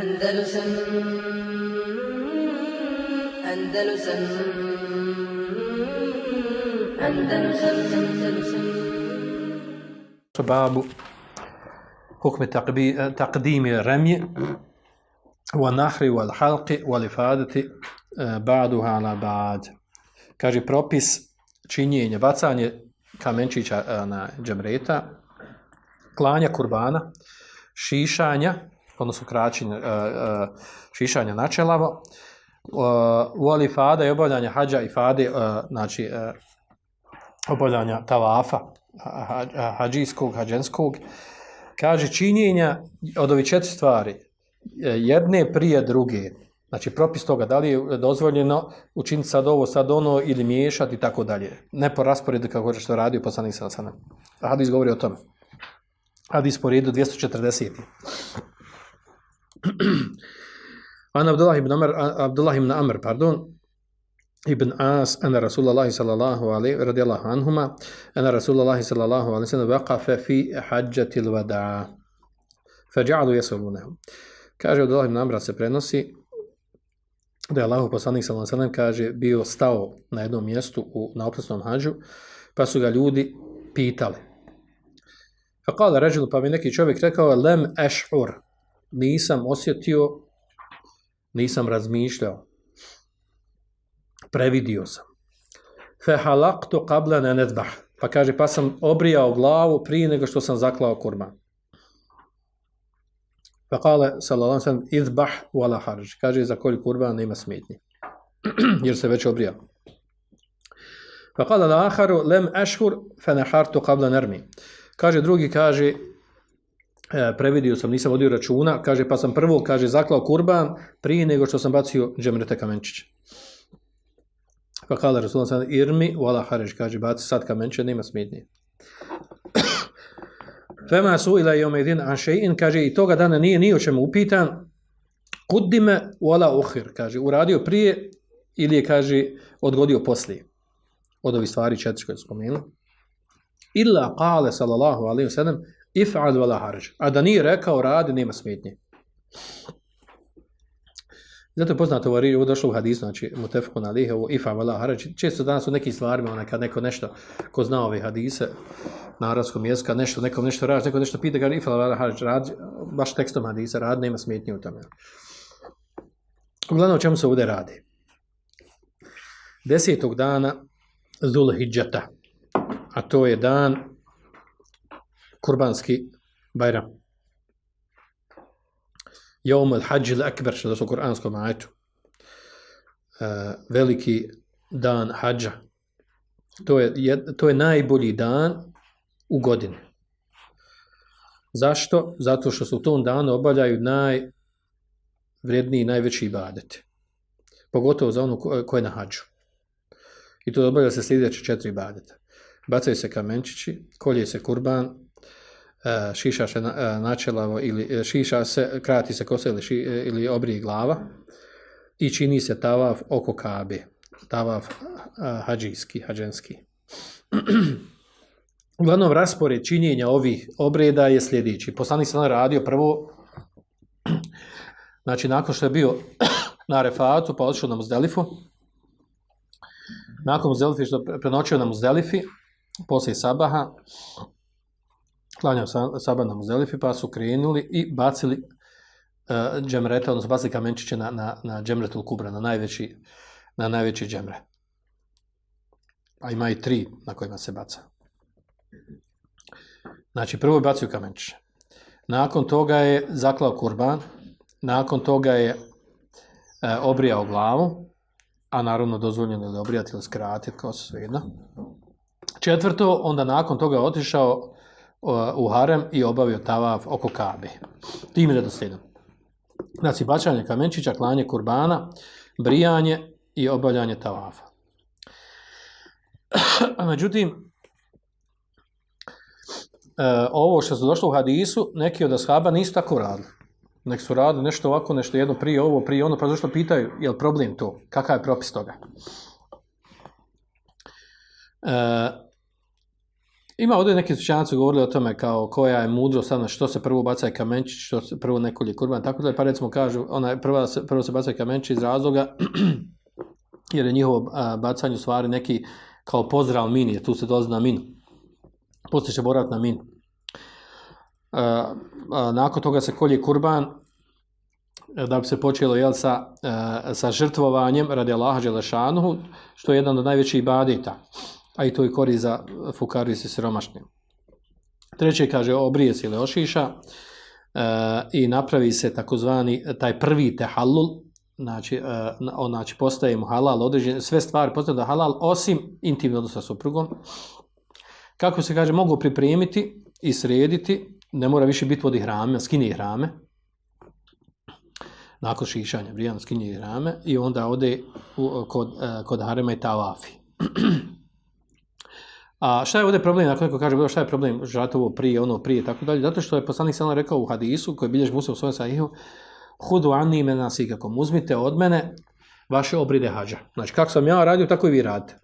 Andalusam Andalusam Andalusam Andalusam باب حكم تقديم الرمي والنحر والحلق والإفادة آه، بعضها على بعض kaže propis činjenja, bacanje kamenčića e, na džemreta, klanja kurbana, šišanja, odnosno kraćenja, e, e, šišanja načelavo, u alifada i obavljanja hađa i fade, e, znači e, obavljanja tavafa, ha- ha- hađijskog, hađenskog, kaže činjenja od ovih četiri stvari, e, jedne prije druge, znači propis toga, da li je dozvoljeno učiniti sad ovo, sad ono ili miješati i tako dalje. Ne po rasporedu kako je što radio poslanik sa. Hadis govori o tome. Hadis po redu 240. An Abdullah ibn Amr, Abdullah ibn Amr, pardon, ibn As, ana Rasulallah sallallahu alaihi, radijallahu anhuma, ana Rasulallah sallallahu alaihi sallam vaqafe fi hađatil vada. Fađa'alu jesalunehu. Kaže Abdullah ibn Amra se prenosi da je Allahu poslanik sallallahu sellem kaže bio stao na jednom mjestu u na oprosnom hadžu pa su ga ljudi pitali fa qala rajul pa mi neki čovjek rekao lem ashur nisam osjetio nisam razmišljao previdio sam fa halaqtu qabla an nadbah pa kaže pa sam obrijao glavu prije nego što sam zaklao kurban Pa kale, sallallahu sallam, izbah wala harž. Kaže, za kolj kurban nema smetnje. Jer se već obrija. Pa kale, la aharu, lem ashur, fe nahartu qabla nermi. Kaže, drugi kaže, previdio sam, nisam vodio računa, kaže, pa sam prvo, kaže, zaklao kurban prije nego što sam bacio džemrete kamenčiće. Pa kale, Rasulullah sallam, irmi wala harž. Kaže, baci sad kamenčiće, nema smetnje. Fema su ila jomedin an še'in, kaže, i toga dana nije ni o čemu upitan, kuddime wala uhir, kaže, uradio prije ili je, kaže, odgodio poslije. Od ovih stvari četiri koje spomenu. Illa kale, sallallahu alaihi wa sallam, if'al wala haraj. A da nije rekao, radi, nema smetnje. Zato je poznato ovo, ovo došlo u hadisu, znači, mutefkun alihi, ovo ifa wala haraj. Često danas u nekim stvarima, onaj, kad neko nešto, ko zna ove hadise, na arabskom jeziku, nešto, nekom nešto radi, neko nešto pita, kaže, ifa wala haraj, radi, baš tekstom hadisa, radi, nema smetnje u tome. Uglavnom, o čemu se ovdje radi? Desetog dana Zulhidžeta, a to je dan kurbanski bajram. Jom al hađ il akbar, što došlo u kuranskom. Uh, veliki dan hađa. To je, to je najbolji dan u godini. Zašto? Zato što se u tom danu obavljaju najvredniji i najveći ibadeti. Pogotovo za onu ko, ko je na hađu. I to obavlja se sljedeće četiri ibadeta. Bacaju se kamenčići, kolje se kurban, e, šiša se na, načelavo ili e, šiša se, krati se kosa ili, ši, e, ili obrije glava i čini se tavaf oko kabe. Tavaf hađijski, hađenski. Uglavnom, raspored činjenja ovih obreda je sljedeći. Poslanik sam radio prvo, znači nakon što je bio na refatu, pa odšao na Muzdelifu, nakon Muzdelifi što prenoćio na Muzdelifi, poslije sabaha, klanjao sabah na Muzdelifi, pa su krenuli i bacili uh, džemrete, odnosno bacili kamenčiće na, na, na džemretul kubra, na najveći, na najveći džemre. A ima i tri na kojima se baca. Znači, prvo je bacio kamenčiće. Nakon toga je zaklao kurban, nakon toga je e, obrijao glavu, a naravno dozvoljeno je obrijati ili skratiti, kao se svejedno. Četvrto, onda nakon toga otišao u harem i obavio tavaf oko kabe. Tim redoslijedom. Znači, bačanje kamenčića, klanje kurbana, brijanje i obavljanje tavafa. Međutim, e, ovo što su došlo u hadisu, neki od ashaba nisu tako radili. Nek su radili nešto ovako, nešto jedno prije ovo, prije ono, pa zašto pitaju, je li problem to? Kakav je propis toga? E, Ima ovdje neki slučajnici govorili o tome kao koja je mudrost, ono što se prvo baca kamenčić, što se prvo nekolje kurban, tako da pa recimo kažu, ona je prva, prvo se baca kamenčić iz razloga jer je njihovo bacanje u stvari neki kao pozdrav mini, jer tu se dolazi na minu. Poslije će boraviti na a, nakon toga se kolje kurban e, da bi se počelo jel, sa, e, sa žrtvovanjem radi Allaha Đelešanuhu, što je jedan od najvećih ibadeta, a i to je kori za fukaru i siromašni. Treće kaže obrije se ili ošiša e, i napravi se takozvani taj prvi tehallul, znači, e, znači postaje mu halal, određene, sve stvari postaju da halal, osim intimno sa suprugom. Kako se kaže, mogu pripremiti i srediti, ne mora više biti vodi hrame, skini hrame, nakon šišanja, brijan skinje rame i onda ode u, kod, e, kod harema i tavafi. A šta je ovdje problem, ako neko kaže, "Bilo, šta je problem, žrati ovo prije, ono prije, tako dalje, zato što je poslanik sam rekao u hadisu, koji bilježi Musa u svojom sahihu, hudu ani imena sikakom, uzmite od mene vaše obride hađa. Znači, kako sam ja radio, tako i vi radite.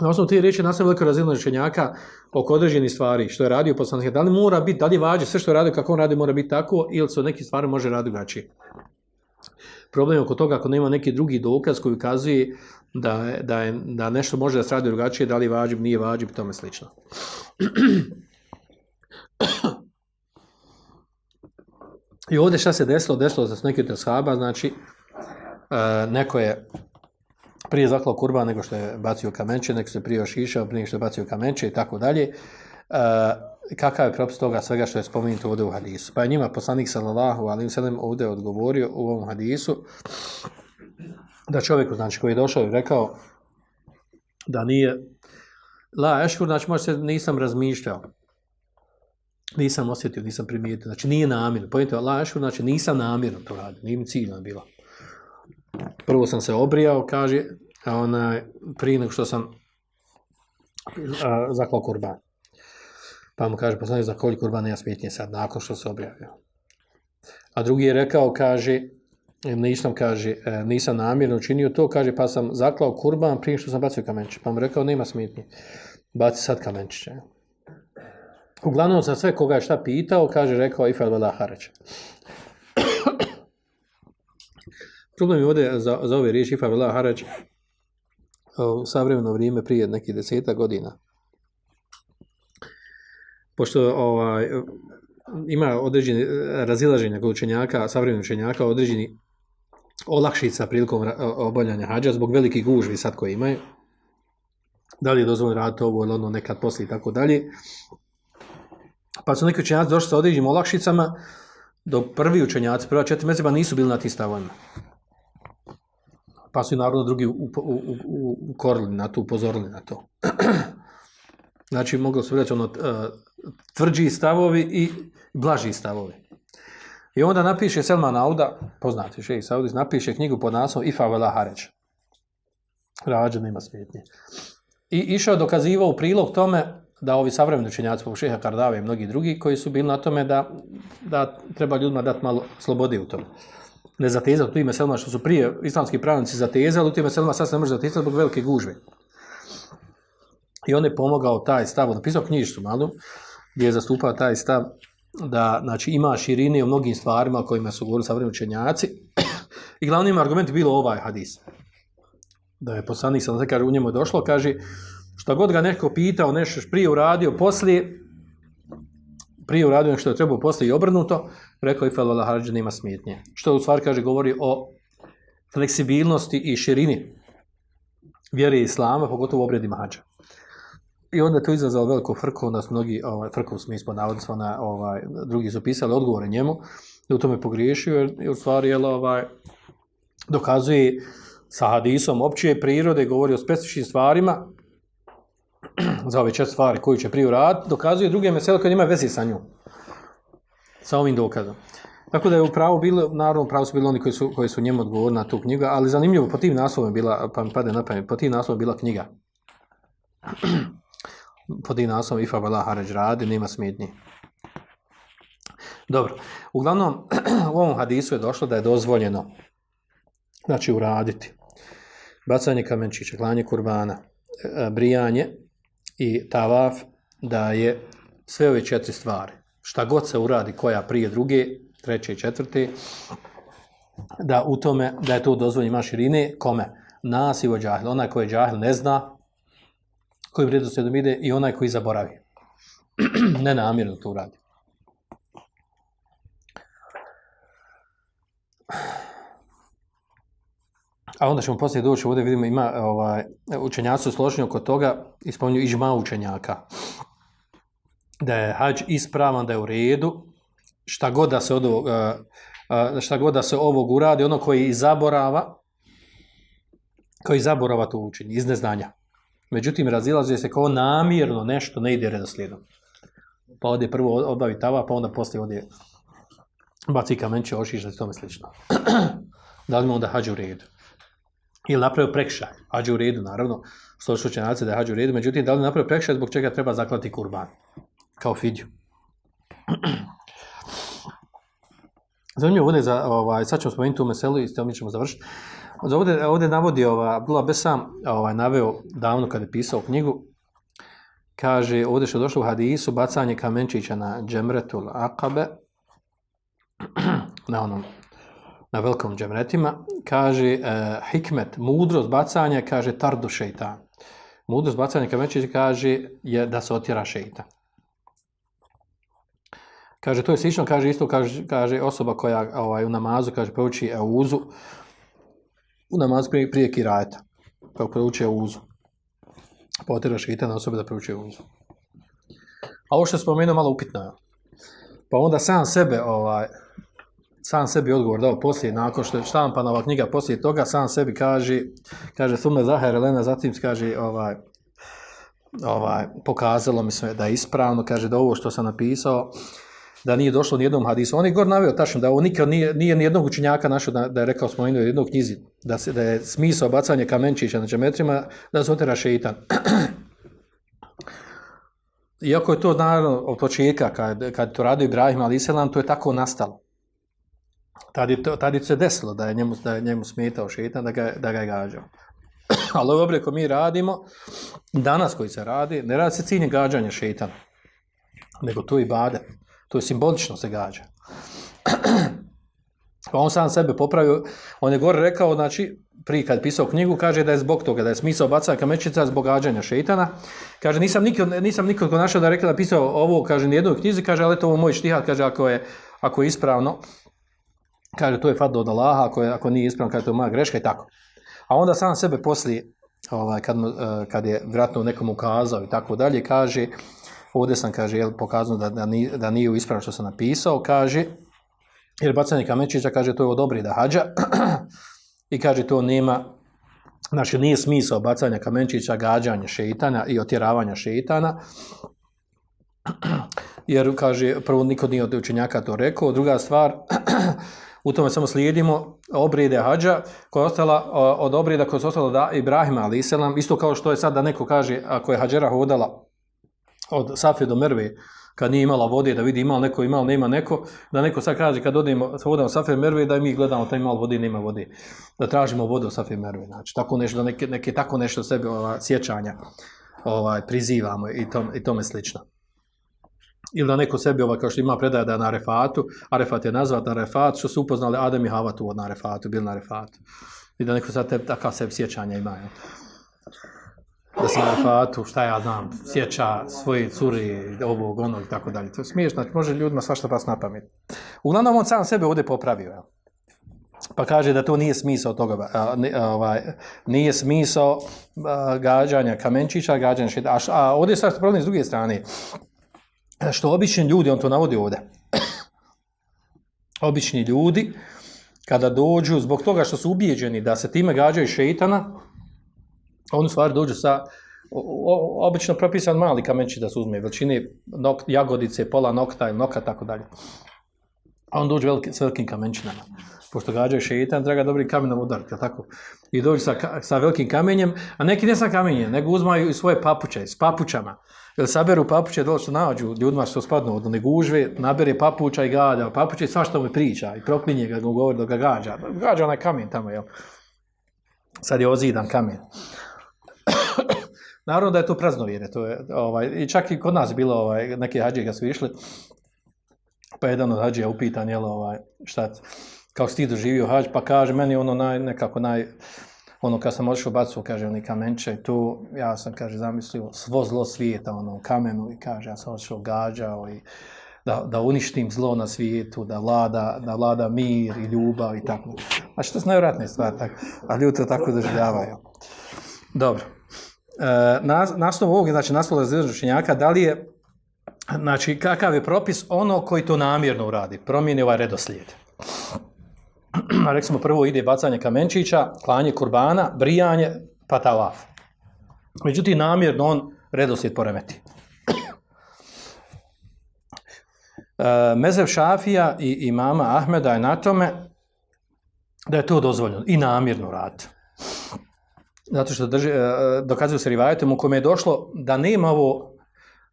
Na osnovu ti riječi nastavio veliko razinu rečenjaka oko određenih stvari, što je radio poslanik. Da li mora biti, da li vađe, sve što je radio, kako on radi, mora biti tako, ili od nekih stvari može raditi drugačije. Problem oko toga ako nema neki drugi dokaz koji ukazuje da, da, je, da nešto može da se radi drugačije, da li vađib, nije vađib i tome slično. I ovdje šta se desilo? Desilo se s nekim od ashaba, znači e, neko je prije zaklao kurban nego što je bacio kamenče, neko se prije ošišao prije što je bacio kamenče i tako dalje. Kakav je propis toga svega što je spomenuto ovdje u hadisu? Pa je njima poslanik sallallahu wa sallam ovdje odgovorio u ovom hadisu da čovjeku, znači, koji je došao i rekao da nije la eškur, znači možda se nisam razmišljao, nisam osjetio, nisam primijetio, znači nije namjerno. Pojente la eškur, znači nisam namjerno to radio, nije mi ciljno bilo. Prvo sam se obrijao, kaže, onaj, prije nego što sam a, zaklao kurban. Pa mu kaže, poslanik za kolji kurban nema smetnje sad, nakon što se objavio. A drugi je rekao, kaže, nisam, kaže, e, nisam namjerno učinio to, kaže, pa sam zaklao kurban prije što sam bacio kamenče. Pa mu rekao, nema smetnje, baci sad kamenčiće. Uglavnom, za sve koga je šta pitao, kaže, rekao, ifal vela hareć. Problem je ovdje za, za ove riječi ifal vela hareć u savremeno vrijeme prije nekih deseta godina. Pošto ovaj, ima određeni razilaženja kod učenjaka, savremenih učenjaka, određeni olakšica prilikom ra- obavljanja hađa zbog velikih gužvi sad koje imaju. Da li je dozvoljeno raditi ovo ili ono nekad poslije i tako dalje. Pa su neki učenjaci došli sa određenim olakšicama, dok prvi učenjaci, prva četiri mezeba nisu bili na tim. Pa su i naravno drugi ukorili na to, upozorili na to. znači, moglo se reći ono, eh, tvrđi stavovi i blaži stavovi. I onda napiše Selman Auda, poznati šeji Saudis, napiše knjigu pod naslovom Ifa vela hareć. Rađa nema smetnje. I išao dokazivao u prilog tome da ovi savremeni učenjaci, poput šeha Kardave i mnogi drugi, koji su bili na tome da, da treba ljudima dati malo slobode u tome. Ne zatezati u tim meselima što su prije islamski pravnici zatezali, u tim meselima sad se ne može zatezati zbog velike gužve. I on je pomogao taj stav, napisao knjižicu malu, gdje je zastupao taj stav da znači, ima širine u mnogim stvarima o kojima su govorili savremeni učenjaci. I glavni argument je bilo ovaj hadis. Da je poslanik sam kaže u njemu je došlo, kaže šta god ga neko pitao, nešto što je prije uradio, poslije prije uradio nešto što je trebao poslije i obrnuto, rekao i fel harđa nema smetnje. Što u stvari kaže govori o fleksibilnosti i širini vjere islama, pogotovo u obredima hađa. I onda je to izazvalo veliku frku, onda su mnogi, ovaj, frku u smislu navodnicima, na, ovaj, drugi su pisali odgovore njemu, da u tome pogriješio, jer, jer u stvari jel, ovaj, dokazuje sa hadisom opće prirode, govori o specifičnim stvarima, za ove četiri stvari koju će prije uraditi, dokazuje druge mesele koje nema veze sa njom. Sa ovim dokazom. Tako da je upravo bilo, naravno pravo su bili oni koji su, koji su njemu odgovorili na tu knjigu, ali zanimljivo, po tim naslovom je bila, pa mi pade na pamet, po tim naslovom je bila knjiga. po tim naslovom Ifa Bala Haređ radi, nema smetnje. Dobro, uglavnom, u ovom hadisu je došlo da je dozvoljeno, znači uraditi, bacanje kamenčića, klanje kurbana, e, brijanje i tavaf da je sve ove četiri stvari, šta god se uradi, koja prije druge, treće i četvrte, da u tome, da je to dozvoljeno ima širine, kome? Nas i džahil. Onaj koji je džahil ne zna, koji redoslijedom ide i onaj koji zaboravi. ne namjerno to uradi. A onda ćemo poslije doći, ovdje vidimo ima ovaj, učenjaci složni oko toga i spominju ižma učenjaka. Da je hađ ispravan, da je u redu, šta god da se od ovog, a, a, šta god da se ovog uradi, ono koji zaborava, koji zaborava to učini, iz neznanja. Međutim, razilazi se kao namjerno nešto ne ide redoslijedom. Pa ovdje prvo obavi tava, pa onda poslije ovdje baci kamenče, ošiša i tome slično. da li mu onda hađe u redu? Ili napravio prekšaj, hađe u redu, naravno, složit učenjaci da je hađe u redu, međutim, da li napravio prekšaj zbog čega treba zaklati kurban, kao fidju. Zanimljivo ovdje, za, ovaj, sad ćemo spomenuti u meselu i s mi ćemo završiti. Ovdje, ovdje navodi, ova, Abdullah Besam ovaj, naveo davno kada je pisao knjigu, kaže, ovdje što je došlo u hadisu, bacanje kamenčića na džemretul akabe, na onom, na velikom džemretima, kaže, uh, hikmet, mudrost bacanja, kaže, tardu šeitan. Mudrost bacanja kamenčića, kaže, je da se otjera šeitan. Kaže, to je slično, kaže, isto kaže, kaže osoba koja ovaj, u namazu, kaže, prouči euzu, u namazu prije, prije kirajeta, pa prouči euzu. Potjera šeitan na osobe da prouči euzu. A ovo što je spomenuo malo upitno. Pa onda sam sebe, ovaj, sam sebi odgovor dao poslije, nakon što je štampana ova knjiga poslije toga, sam sebi kaže, kaže, sume Zahar Elena, zatim kaže, ovaj, ovaj, pokazalo mi se da je ispravno, kaže da ovo što sam napisao, da nije došlo ni jednom hadisu. On je gor naveo tačno da ovo nikad nije, nije ni jednog učenjaka našao da, da je rekao smo u jednog knjizi, da, se, da je smisao bacanje kamenčića na džemetrima, da se otera šeitan. Iako je to naravno od početka, kad, kad to radio Ibrahim ali to je tako nastalo. Tad je, to, tad je se desilo da je njemu, da je njemu smetao šeitan, da ga, da ga je gađao. Ali ovo obreko mi radimo, danas koji se radi, ne radi se cilje gađanja šeitana, nego to i bade. To je simbolično se gađa. On sam sebe popravio, on je gore rekao, znači, prije kad pisao knjigu, kaže da je zbog toga, da je smisao bacanja kamečica zbog gađanja šeitana. Kaže, nisam nikad, nisam nikad našao da je rekao da pisao ovo, kaže, ni jednoj knjizi, kaže, ali to ovo moj štihat, kaže, ako je, ako je ispravno, kaže, to je fat od Allaha, ako, je, ako nije ispravno, kaže, to je moja greška i tako. A onda sam sebe poslije, ovaj, kad, kad je vratno nekom ukazao i tako dalje, kaže, ovdje sam, kaže, jel, pokazano da, da, nije, da nije ispravno što sam napisao, kaže, jer bacanje kamečića, kaže, to je od dobri da hađa, i kaže, to nema, znači, nije smisao bacanja kamenčića, gađanja šeitana i otjeravanja šeitana, jer, kaže, prvo, niko nije od učenjaka to rekao, druga stvar, u tome samo slijedimo obrede hađa koja je ostala od obreda koja je ostala da Ibrahima ali isto kao što je sad da neko kaže ako je hađera hodala od Safe do Merve, kad nije imala vode, da vidi ima neko, ima nema neko, da neko sad kaže kad odemo, hodamo Safe Merve, da mi gledamo da ima vode, nema vode, da tražimo vodu od Safe Merve, znači tako nešto, neke, neke tako nešto sebi ova, sjećanja ovaj, prizivamo i, tom, i tome slično. Ili da neko sebi, ovaj, kao što ima predaje da je na Arefatu, Arefat je nazvat na Arefat, što su upoznali Adem i Havatu od na Arefatu, bili na Arefatu. I da neko sad te, takav sebi sjećanja ima. Ja da se na fatu, šta ja znam, sjeća svoje curi, ovog, onog i tako dalje. To je smiješno, znači može ljudima svašta pas na pamet. Uglavnom on sam sebe ovdje popravio. Ja. Pa kaže da to nije smisao toga, ovaj, nije smisao gađanja kamenčića, gađanja šita. A, a ovdje je sad problem s druge strane. Što obični ljudi, on to navodi ovdje, obični ljudi, kada dođu, zbog toga što su ubijeđeni da se time gađaju šeitana, oni stvari dođu sa obično propisan mali kamenčić da se uzme, veličine nok, jagodice, pola nokta ili noka, tako dalje. A on dođe veliki, s velikim kamenčinama. Pošto gađaju šeitan, treba dobri kamenom udariti, tako? I dođe sa, sa velikim kamenjem, a neki ne sa kamenjem, nego uzmaju i svoje papuče, s papučama. Jer saberu papuče, dole što nađu ljudima što spadnu od one gužve, nabere papuča i gađa, papuče svašta mu priča i proklinje ga, govori da ga gađa. Gađa onaj kamen tamo, jel? Sad je ozidan kamen. Naravno da je to praznovjere, to je, ovaj, i čak i kod nas bilo, ovaj, neki hađi kad su išli, pa jedan od hađija upitan, jel, ovaj, šta, kako si ti doživio hađ, pa kaže, meni ono naj, nekako naj, ono kad sam otišao bacu, kaže, oni kamenče, tu, ja sam, kaže, zamislio svo zlo svijeta, ono, kamenu, i kaže, ja sam otišao gađao i da, da uništim zlo na svijetu, da vlada, da vlada mir i ljubav i tako. Znači, to su najvratnije stvari, tako, a ljudi to tako doživljavaju. Dobro. E, naslov ovog, znači naslov razređenjaka, da li je, znači kakav je propis ono koji to namjerno uradi, promijeni ovaj redoslijed. Rekli smo prvo ide bacanje kamenčića, klanje kurbana, brijanje, pa tavaf. Međutim, namjerno on redoslijed poremeti. E, Mezev Šafija i imama Ahmeda je na tome da je to dozvoljeno i namjerno raditi. Zato što drži, e, dokazuju se rivajetom u kome je došlo da nema ovo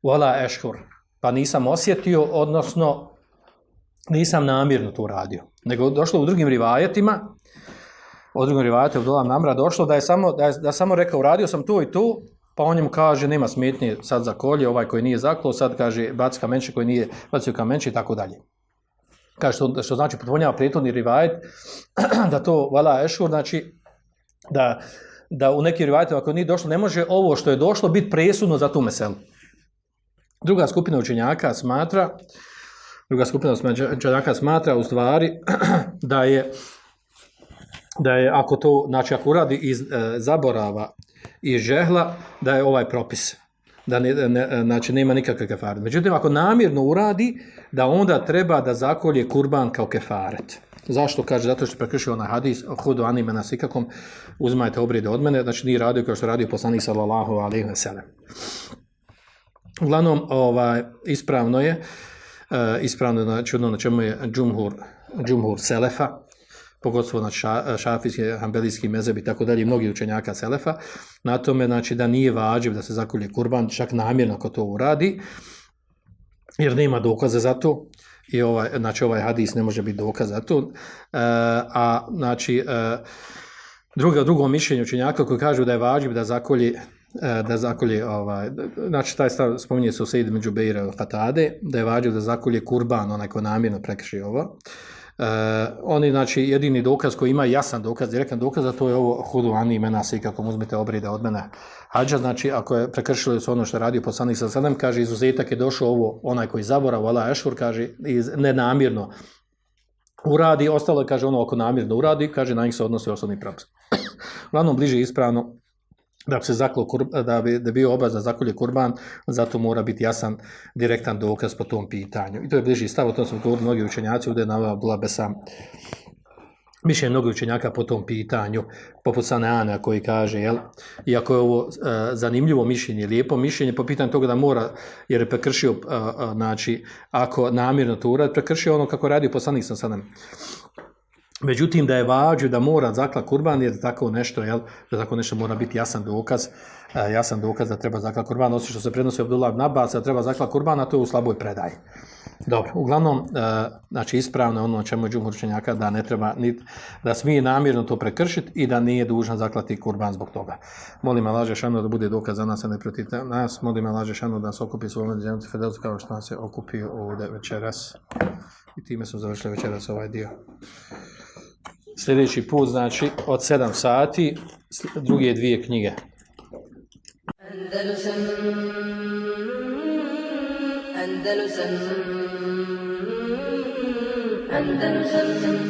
wala ešhur, pa nisam osjetio, odnosno nisam namjerno to uradio. Nego došlo u drugim rivajetima, u drugim rivajetima, dolam namra, došlo da je samo, da je, da je samo rekao, uradio sam to i to, pa on njemu kaže, nema smetnje sad za kolje, ovaj koji nije zaklo, sad kaže, baci kamenče koji nije bacio kamenče i tako dalje. Kaže, što, što znači potpunjava prethodni rivajet, da to vala ešhur, znači da, da u nekim rivajetima ako nije došlo, ne može ovo što je došlo biti presudno za tu meselu. Druga skupina učenjaka smatra, druga skupina učenjaka smatra u stvari da je da je ako to, znači ako uradi iz e, zaborava i žehla, da je ovaj propis. Da ne, ne, znači nema nikakve kefare. Međutim, ako namjerno uradi, da onda treba da zakolje kurban kao kefaret. Zašto? Kaže, zato što je prekršio onaj hadis, hudu anime nas ikakom, uzmajte obrede od mene, znači nije radio kao što radio poslanik sallallahu alaihi wa sallam. Uglavnom, ovaj, ispravno je, uh, ispravno je znači, ono na čemu je džumhur, džumhur selefa, pogotovo na ša, šafijski, hambelijski mezeb i tako dalje, mnogi učenjaka selefa, na tome znači da nije vađiv da se zakolje kurban, čak namjerno ako to uradi, jer nema dokaza za to, i ovaj, znači ovaj hadis ne može biti dokaz za to, e, a znači e, drugo, drugo mišljenje učenjaka koji kažu da je vađiv da zakolje da zakolje, ovaj, znači taj stav spominje se u Sejid među Bejra i Fatade, da je vađiv da zakolje kurban, onaj ko namjerno prekrši ovo. Uh, oni, znači, jedini dokaz koji ima jasan dokaz, direktan dokaz, a to je ovo hudu ani imena se kako mu uzmete obride od mene hađa, znači, ako je prekršilo se ono što je radio poslanik sa sadem, kaže, izuzetak je došao ovo, onaj koji zaborav, ala ešur, kaže, iz, nenamjerno uradi, ostalo je, kaže, ono ako namjerno uradi, kaže, na njih se odnosi osobni propis. Uglavnom, bliže ispravno, da bi se zaklo, da bi, da bi bio obaz da zakolje kurban, zato mora biti jasan direktan dokaz po tom pitanju. I to je bliži stav, o tom su govorili mnogi učenjaci, ovdje je navela bila besam mišljenje mnogi učenjaka po tom pitanju, poput Saneana koji kaže, jel, iako je ovo uh, zanimljivo mišljenje, lijepo mišljenje, po pitanju toga da mora, jer je prekršio, uh, uh, znači, ako namjerno to uradi, prekršio ono kako radi poslanik sam sadem. Međutim, da je vađu da mora zakla kurban, jer tako nešto, jel, da tako nešto mora biti jasan dokaz, uh, jasan dokaz da treba zakla kurban, osim što se prenosi Abdullah Nabas, da treba zakla kurban, a to je u slaboj predaji. Dobro, uglavnom, uh, znači ispravno ono o čemu je učenjaka da ne treba, ni, da smije namjerno to prekršiti i da nije dužan zaklati kurban zbog toga. Molim Allah Žešanu da bude dokaz za nas, a ne protiv nas. Molim Allah Žešanu da se okupi svojom međunarodnom federaciju kao što nas se okupi ovdje večeras. I time smo završili večeras ovaj dio. Sljedeći put, znači, od 7 sati, druge dvije knjige. Andalusam Andalusam Andalusam